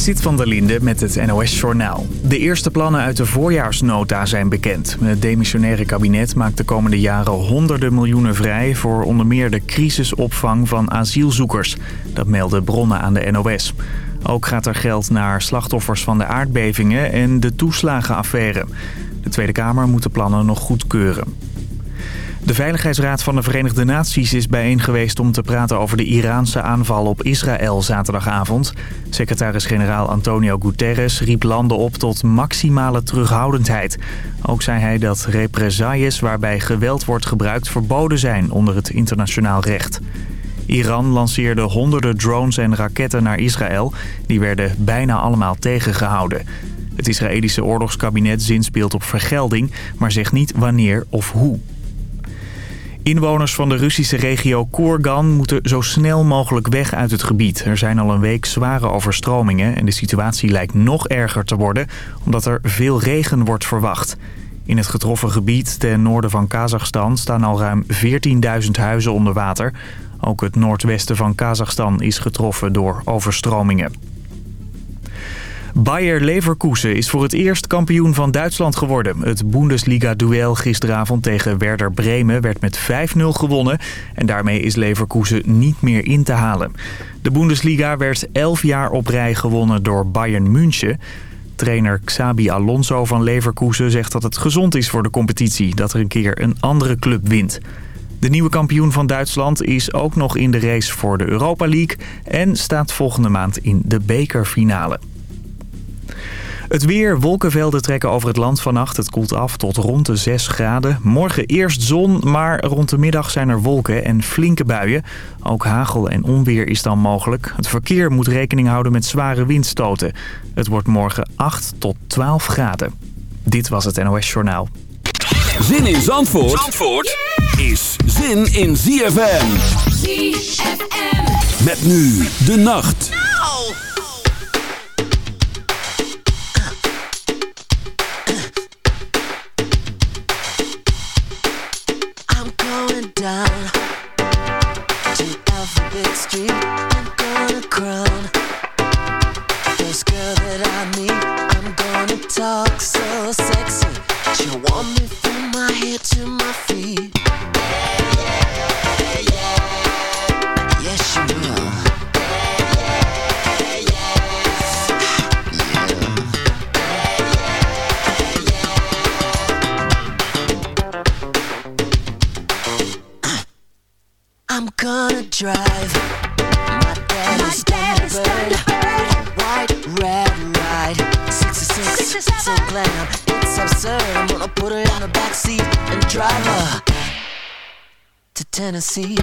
Zit van der Linde met het NOS-journaal. De eerste plannen uit de voorjaarsnota zijn bekend. Het demissionaire kabinet maakt de komende jaren honderden miljoenen vrij... voor onder meer de crisisopvang van asielzoekers. Dat melden bronnen aan de NOS. Ook gaat er geld naar slachtoffers van de aardbevingen en de toeslagenaffaire. De Tweede Kamer moet de plannen nog goedkeuren. De Veiligheidsraad van de Verenigde Naties is bijeen geweest om te praten over de Iraanse aanval op Israël zaterdagavond. Secretaris-generaal Antonio Guterres riep landen op tot maximale terughoudendheid. Ook zei hij dat represailles waarbij geweld wordt gebruikt verboden zijn onder het internationaal recht. Iran lanceerde honderden drones en raketten naar Israël. Die werden bijna allemaal tegengehouden. Het Israëlische oorlogskabinet zinspeelt op vergelding, maar zegt niet wanneer of hoe. Inwoners van de Russische regio Kourgan moeten zo snel mogelijk weg uit het gebied. Er zijn al een week zware overstromingen en de situatie lijkt nog erger te worden... omdat er veel regen wordt verwacht. In het getroffen gebied ten noorden van Kazachstan staan al ruim 14.000 huizen onder water. Ook het noordwesten van Kazachstan is getroffen door overstromingen. Bayer Leverkusen is voor het eerst kampioen van Duitsland geworden. Het Bundesliga-duel gisteravond tegen Werder Bremen werd met 5-0 gewonnen. En daarmee is Leverkusen niet meer in te halen. De Bundesliga werd 11 jaar op rij gewonnen door Bayern München. Trainer Xabi Alonso van Leverkusen zegt dat het gezond is voor de competitie... dat er een keer een andere club wint. De nieuwe kampioen van Duitsland is ook nog in de race voor de Europa League... en staat volgende maand in de bekerfinale. Het weer, wolkenvelden trekken over het land vannacht. Het koelt af tot rond de 6 graden. Morgen eerst zon, maar rond de middag zijn er wolken en flinke buien. Ook hagel en onweer is dan mogelijk. Het verkeer moet rekening houden met zware windstoten. Het wordt morgen 8 tot 12 graden. Dit was het NOS Journaal. Zin in Zandvoort, Zandvoort is zin in ZFM. ZFM. Met nu de nacht. down. Tennessee.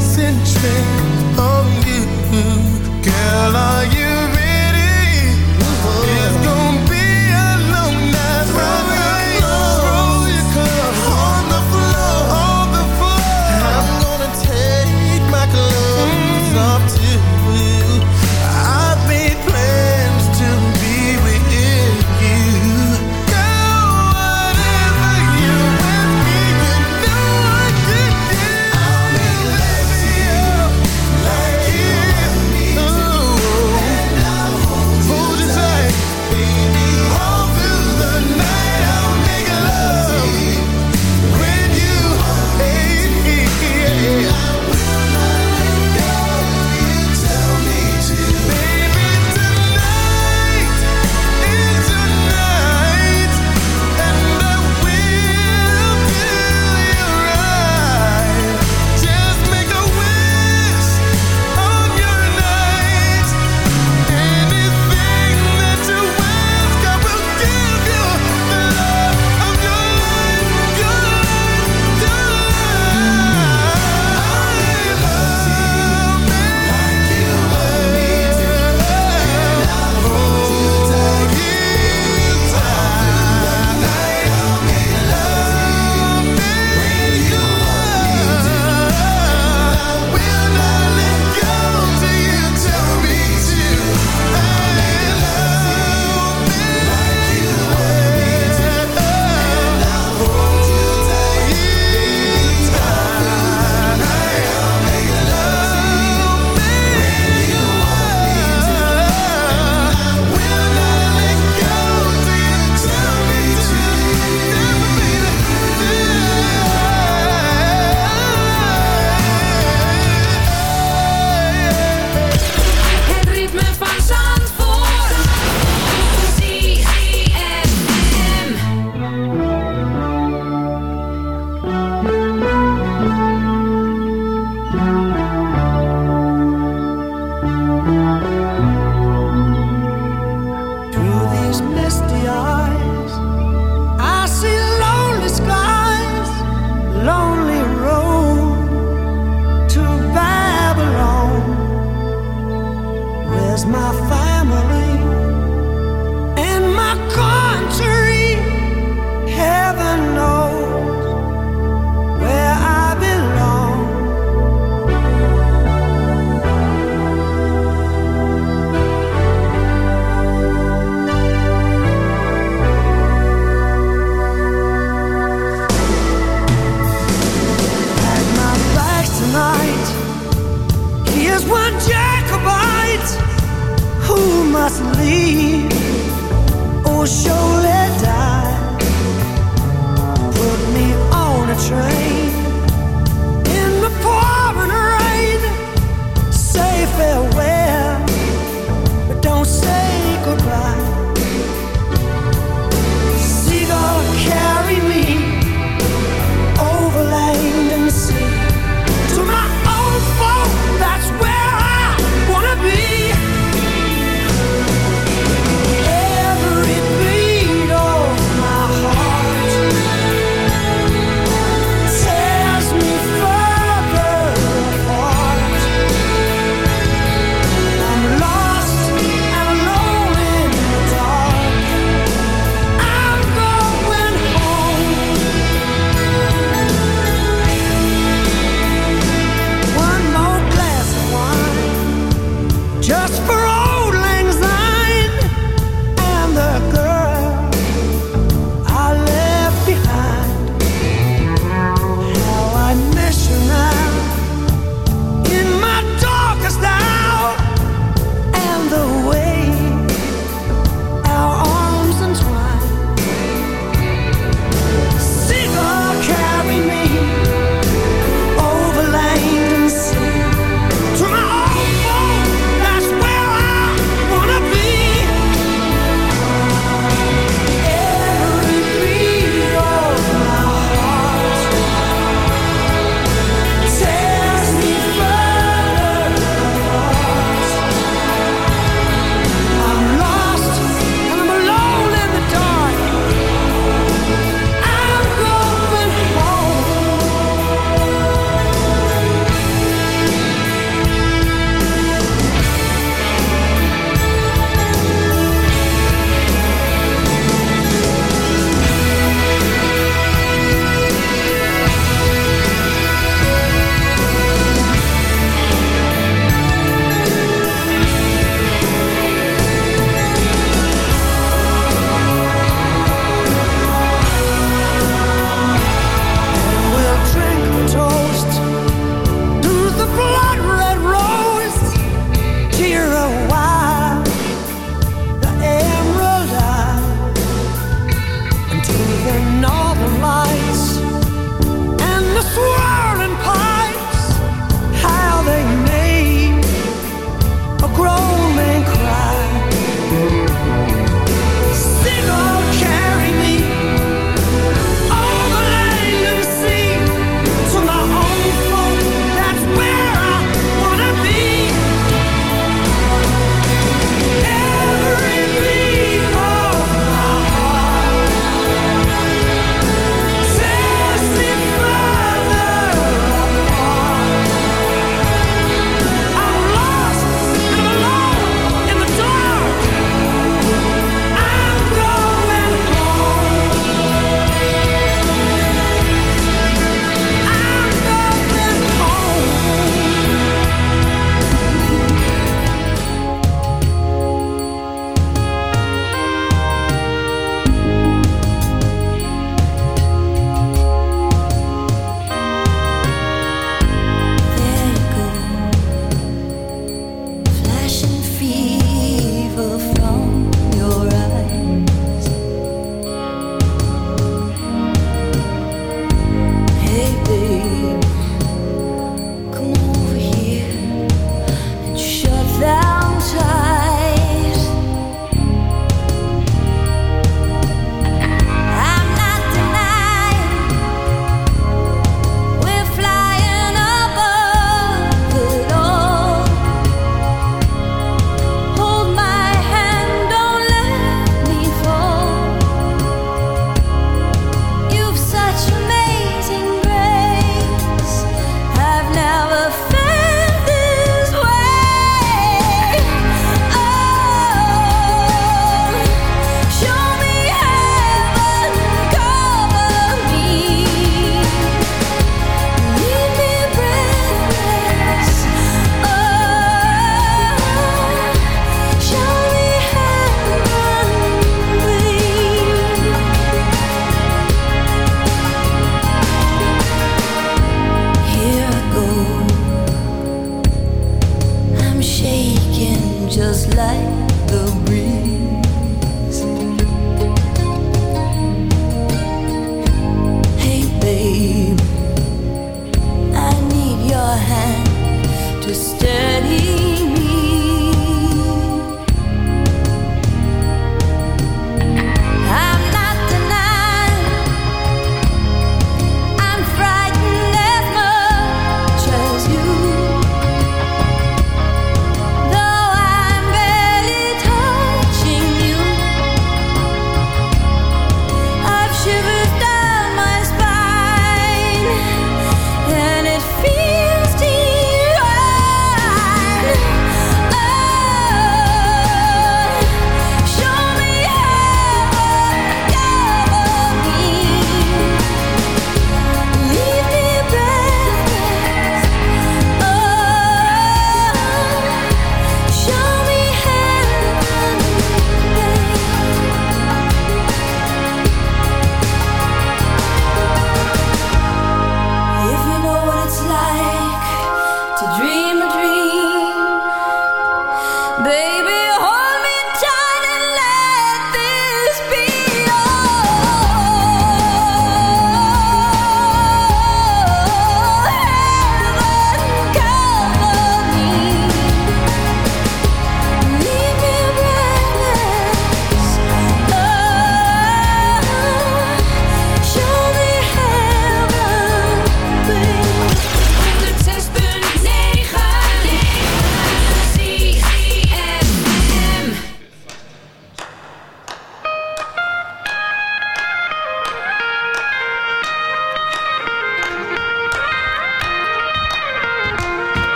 since.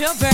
your breath.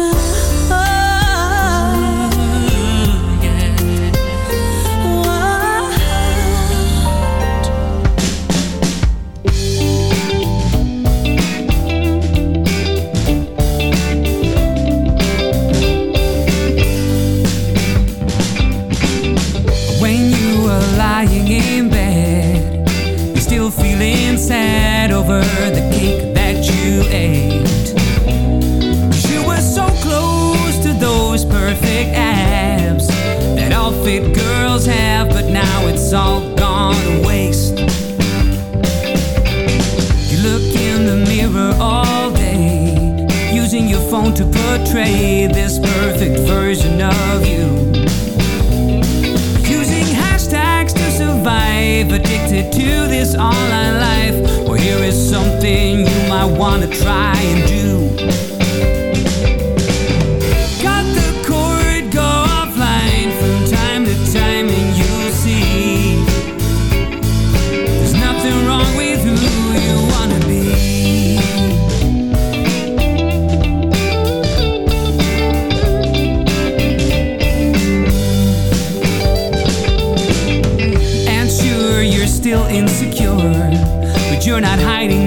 my portray this perfect version of you. Using hashtags to survive, addicted to this online life. Well, here is something you might wanna try and do. not hiding.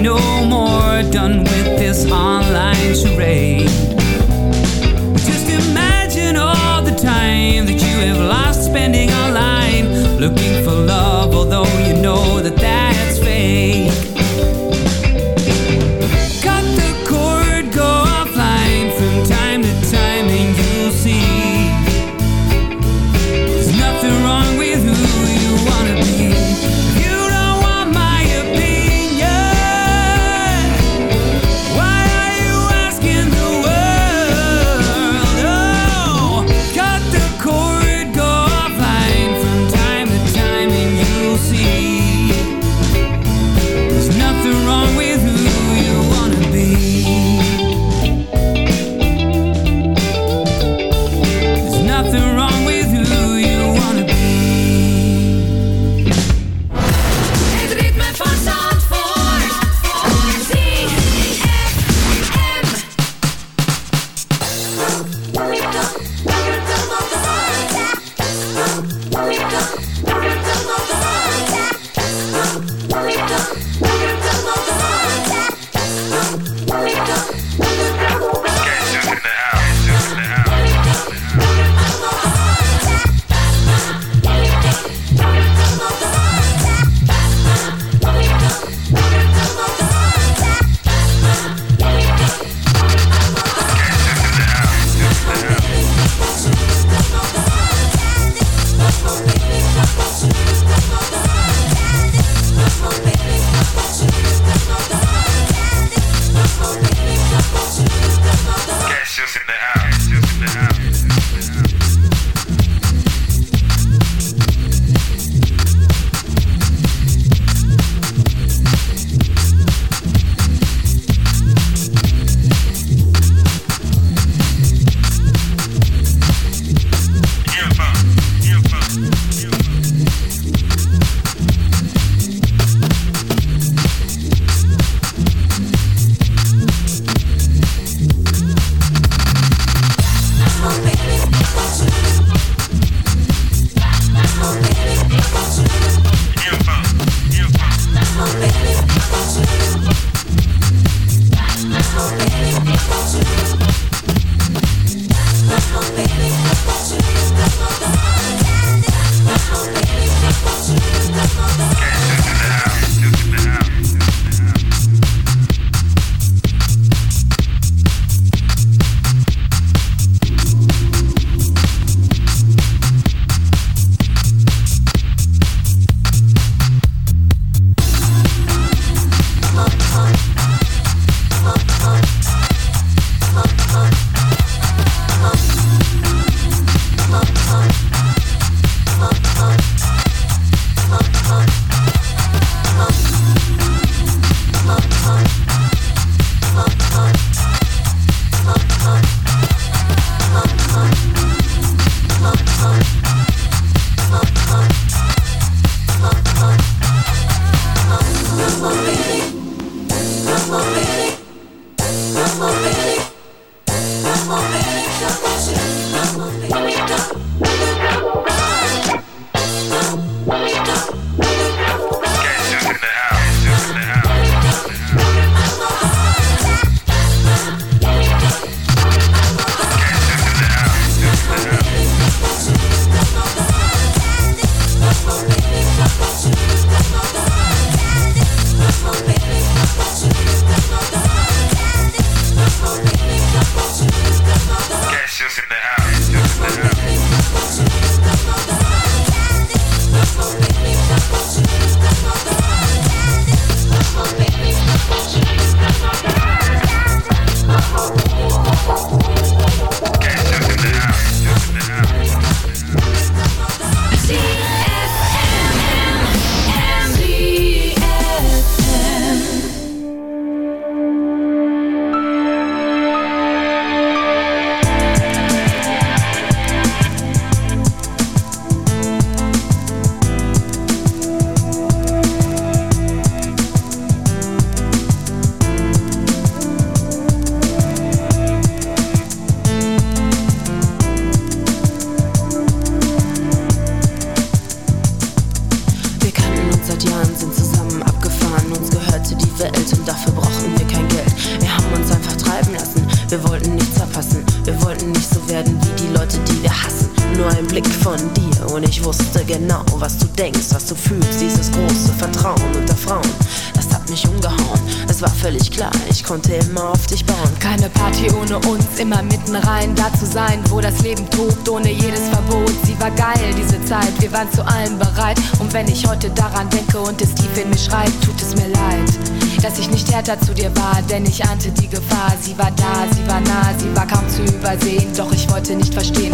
Härter zu dir war, denn ich ahnte die Gefahr. Sie war da, sie war nah, sie war kaum zu übersehen, doch ich wollte nicht verstehen,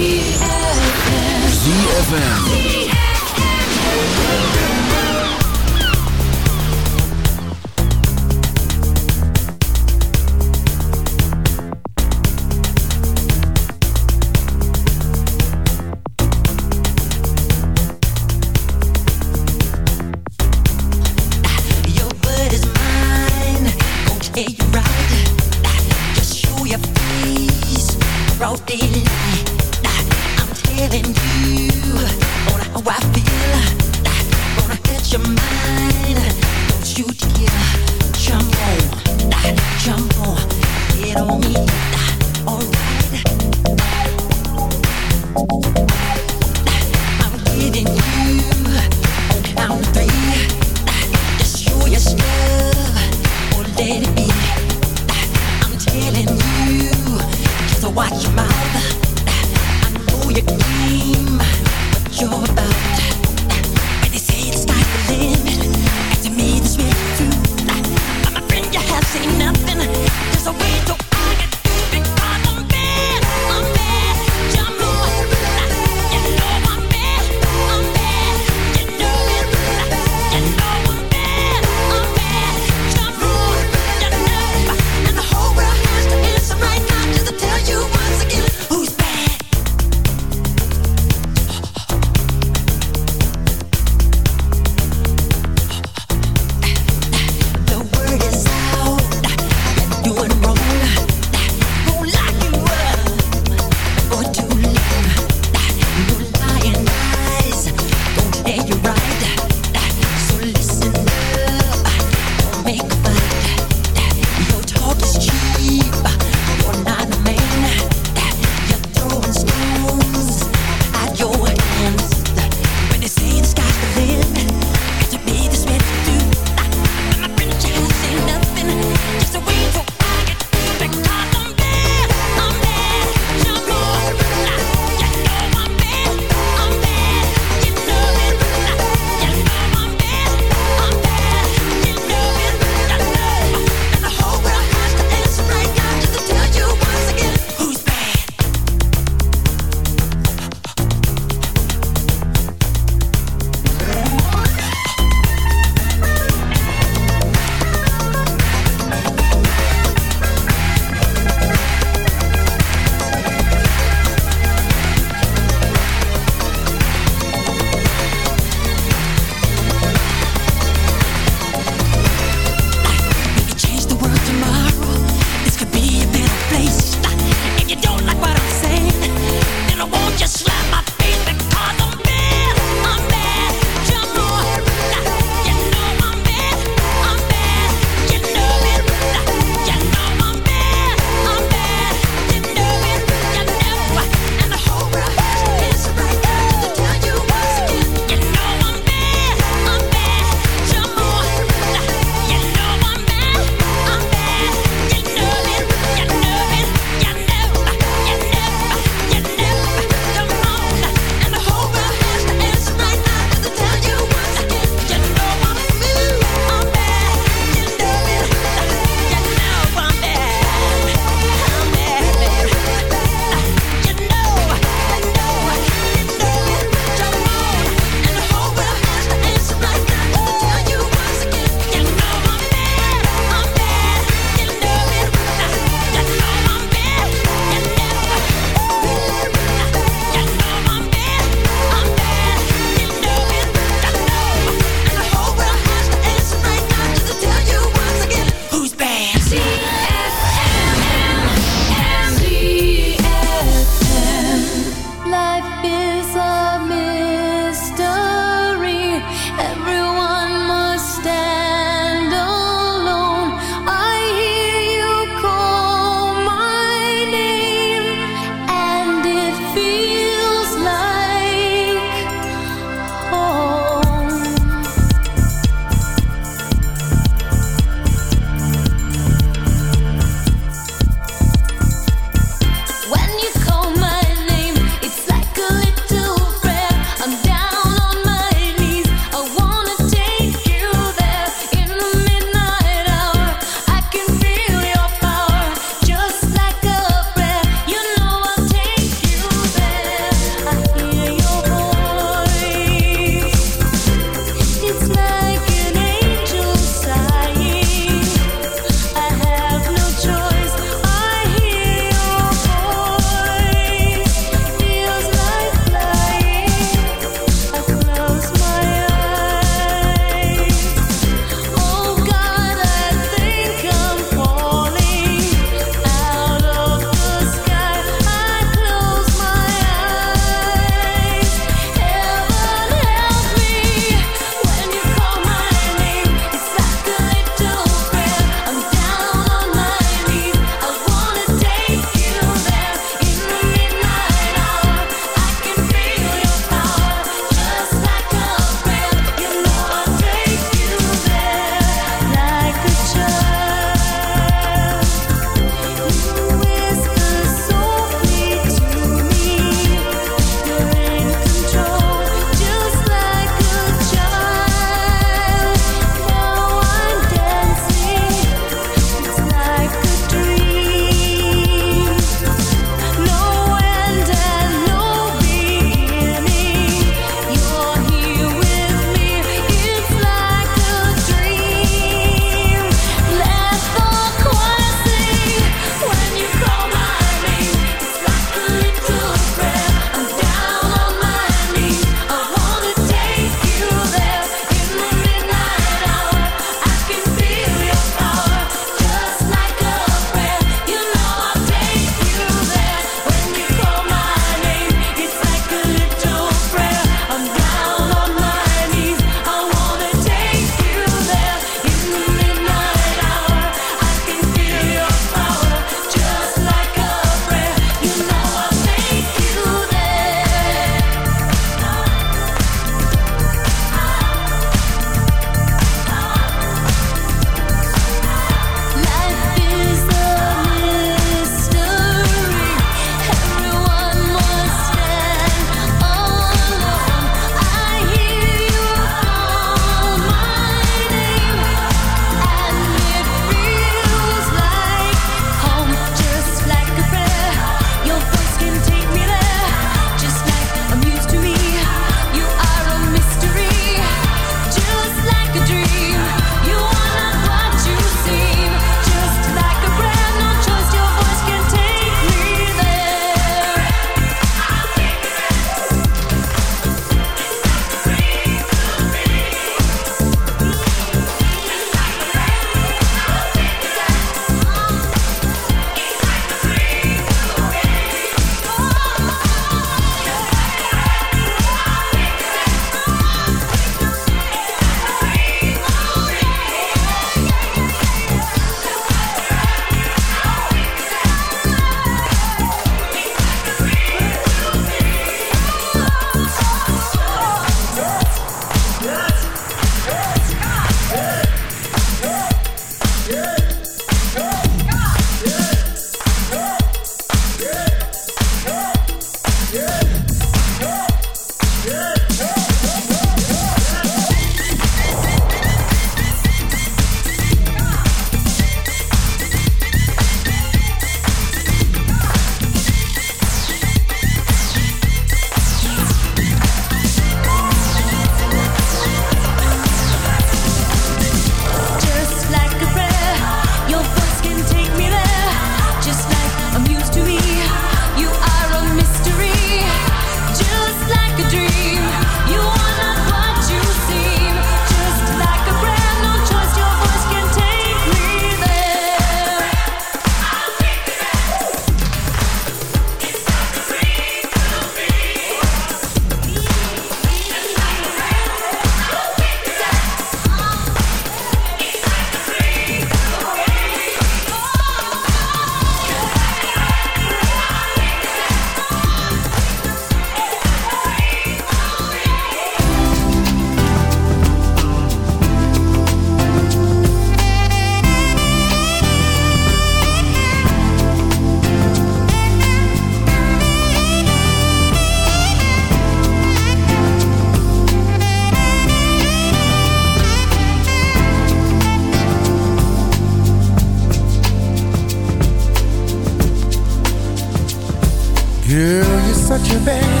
such a thing.